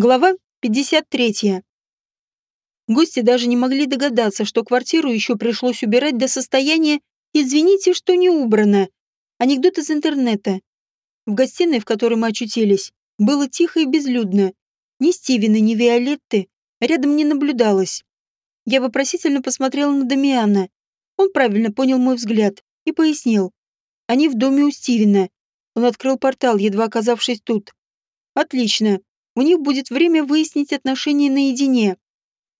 Глава 53. Гости даже не могли догадаться, что квартиру еще пришлось убирать до состояния «извините, что не убрано». Анекдот из интернета. В гостиной, в которой мы очутились, было тихо и безлюдно. Ни Стивена, ни Виолетты рядом не наблюдалось. Я вопросительно посмотрела на Дамиана. Он правильно понял мой взгляд и пояснил. Они в доме у Стивена. Он открыл портал, едва оказавшись тут. Отлично. У них будет время выяснить отношения наедине.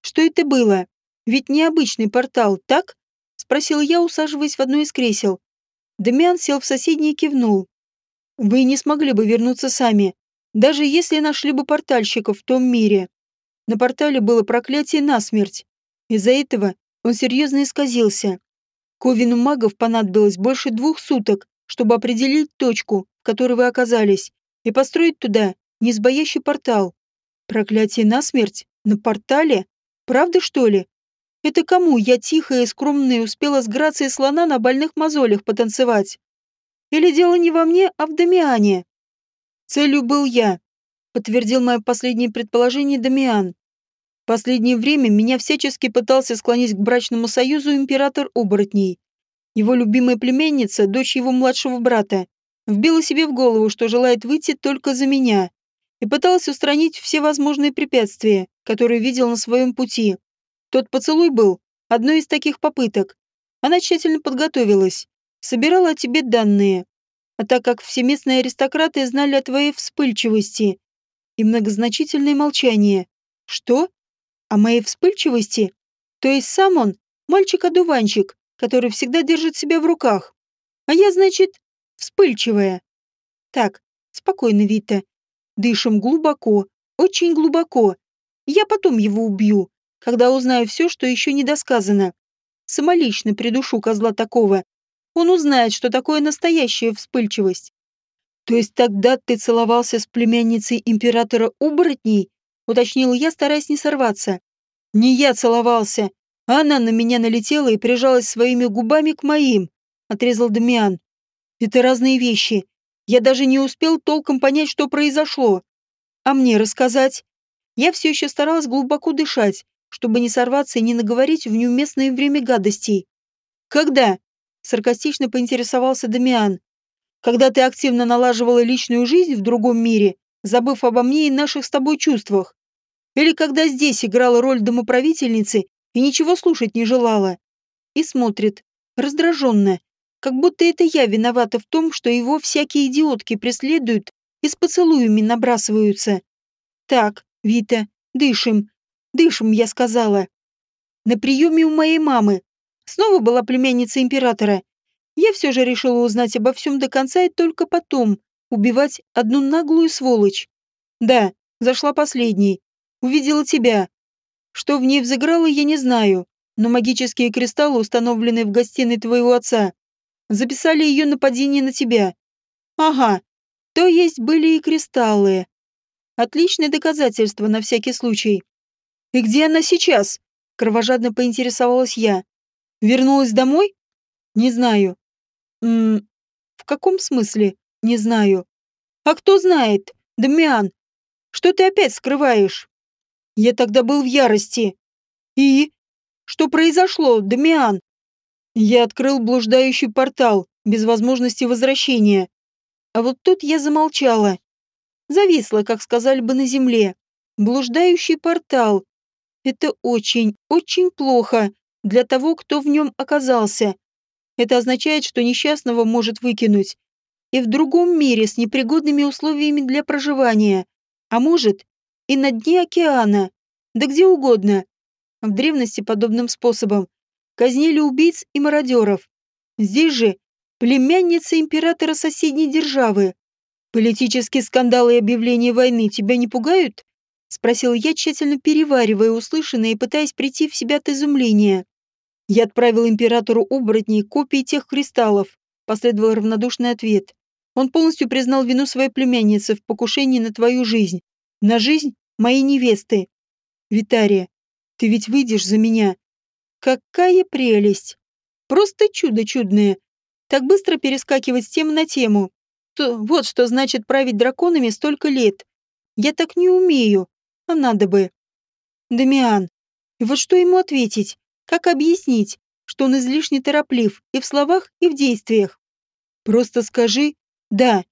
Что это было? Ведь необычный портал, так? Спросил я, усаживаясь в одно из кресел. Дамиан сел в соседний и кивнул. Вы не смогли бы вернуться сами, даже если нашли бы портальщиков в том мире. На портале было проклятие насмерть. Из-за этого он серьезно исказился. Ковину магов понадобилось больше двух суток, чтобы определить точку, в которой вы оказались, и построить туда несбоящий портал. Проклятие насмерть? На портале? Правда, что ли? Это кому я тихая и скромная успела с грацией слона на больных мозолях потанцевать? Или дело не во мне, а в Дамиане? Целью был я, подтвердил мое последнее предположение Дамиан. Последнее время меня всячески пытался склонить к брачному союзу император оборотней. Его любимая племянница, дочь его младшего брата, вбила себе в голову, что желает выйти только за меня и пыталась устранить все возможные препятствия, которые видел на своем пути. Тот поцелуй был одной из таких попыток. Она тщательно подготовилась, собирала о тебе данные. А так как все местные аристократы знали о твоей вспыльчивости и многозначительное молчание. Что? О моей вспыльчивости? То есть сам он мальчик-одуванчик, который всегда держит себя в руках. А я, значит, вспыльчивая. Так, спокойно, Вита. Дышим глубоко, очень глубоко. Я потом его убью, когда узнаю все, что еще не досказано. Самолично придушу козла такого. Он узнает, что такое настоящая вспыльчивость. То есть тогда ты целовался с племянницей императора оборотней? Уточнила я, стараясь не сорваться. Не я целовался, а она на меня налетела и прижалась своими губами к моим, отрезал Дамиан. Это разные вещи. Я даже не успел толком понять, что произошло. А мне рассказать? Я все еще старалась глубоко дышать, чтобы не сорваться и не наговорить в неуместное время гадостей. «Когда?» — саркастично поинтересовался Дамиан. «Когда ты активно налаживала личную жизнь в другом мире, забыв обо мне и наших с тобой чувствах? Или когда здесь играла роль домоправительницы и ничего слушать не желала?» И смотрит, раздраженно, как будто это я виновата в том, что его всякие идиотки преследуют и с поцелуями набрасываются. Так, Вита, дышим. Дышим, я сказала. На приеме у моей мамы. Снова была племянница императора. Я все же решила узнать обо всем до конца и только потом убивать одну наглую сволочь. Да, зашла последней. Увидела тебя. Что в ней взыграло, я не знаю, но магические кристаллы, установленные в гостиной твоего отца, записали ее нападение на тебя. Ага, то есть были и кристаллы. Отличное доказательство на всякий случай. И где она сейчас? Кровожадно поинтересовалась я. Вернулась домой? Не знаю. М в каком смысле? Не знаю. А кто знает? Дамиан, что ты опять скрываешь? Я тогда был в ярости. И? Что произошло, Дамиан? Я открыл блуждающий портал, без возможности возвращения. А вот тут я замолчала. Зависла, как сказали бы на земле. Блуждающий портал. Это очень, очень плохо для того, кто в нем оказался. Это означает, что несчастного может выкинуть. И в другом мире с непригодными условиями для проживания. А может, и на дне океана. Да где угодно. В древности подобным способом казнили убийц и мародеров. Здесь же племянница императора соседней державы. Политические скандалы и объявления войны тебя не пугают? Спросил я, тщательно переваривая услышанное и пытаясь прийти в себя от изумления. Я отправил императору оборотней копии тех кристаллов, последовал равнодушный ответ. Он полностью признал вину своей племянницы в покушении на твою жизнь, на жизнь моей невесты. Витария, ты ведь выйдешь за меня, Какая прелесть! Просто чудо чудное. Так быстро перескакивать с темы на тему. То, вот что значит править драконами столько лет. Я так не умею. А надо бы. Дамиан. И вот что ему ответить? Как объяснить, что он излишне тороплив и в словах, и в действиях? Просто скажи «да»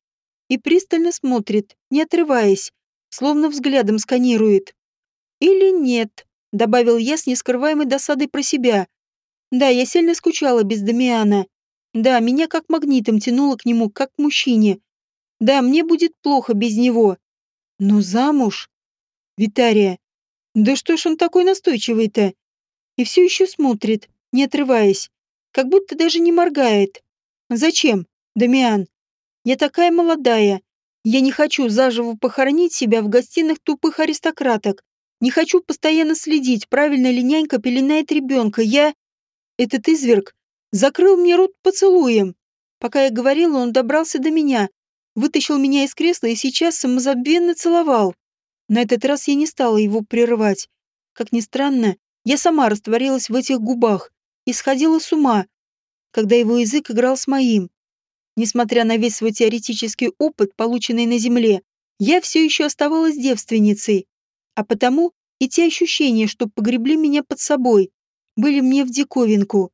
и пристально смотрит, не отрываясь, словно взглядом сканирует. «Или нет», — добавил я с нескрываемой досадой про себя. «Да, я сильно скучала без Дамиана. Да, меня как магнитом тянуло к нему, как к мужчине. Да, мне будет плохо без него. Но замуж? Витария. Да что ж он такой настойчивый-то? И все еще смотрит, не отрываясь, как будто даже не моргает. Зачем, Дамиан? Я такая молодая. Я не хочу заживо похоронить себя в гостиных тупых аристократок. Не хочу постоянно следить, правильно ли нянька пеленает ребенка. Я... Этот изверг закрыл мне рот поцелуем. Пока я говорила, он добрался до меня, вытащил меня из кресла и сейчас самозабвенно целовал. На этот раз я не стала его прерывать. Как ни странно, я сама растворилась в этих губах и сходила с ума, когда его язык играл с моим. Несмотря на весь свой теоретический опыт, полученный на Земле, я все еще оставалась девственницей, а потому и те ощущения, что погребли меня под собой, были мне в диковинку.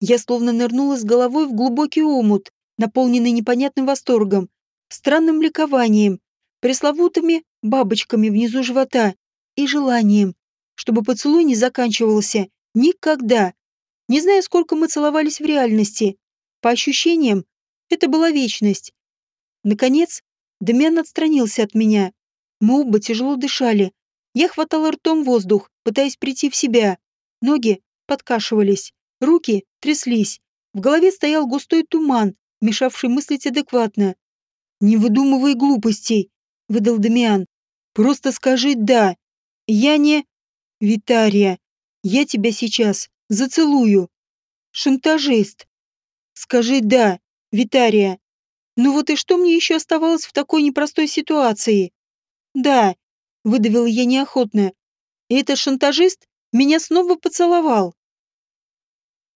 Я словно нырнула с головой в глубокий омут, наполненный непонятным восторгом, странным ликованием, пресловутыми бабочками внизу живота и желанием, чтобы поцелуй не заканчивался никогда. Не знаю, сколько мы целовались в реальности. По ощущениям, это была вечность. Наконец, Демьян отстранился от меня. Мы оба тяжело дышали. Я хватала ртом воздух, пытаясь прийти в себя. Ноги подкашивались. Руки тряслись. В голове стоял густой туман, мешавший мыслить адекватно. «Не выдумывай глупостей», — выдал Дамиан. «Просто скажи «да». Я не...» «Витария, я тебя сейчас зацелую». «Шантажист». «Скажи «да», Витария». «Ну вот и что мне еще оставалось в такой непростой ситуации?» «Да», — выдавил я неохотно. «И этот шантажист меня снова поцеловал».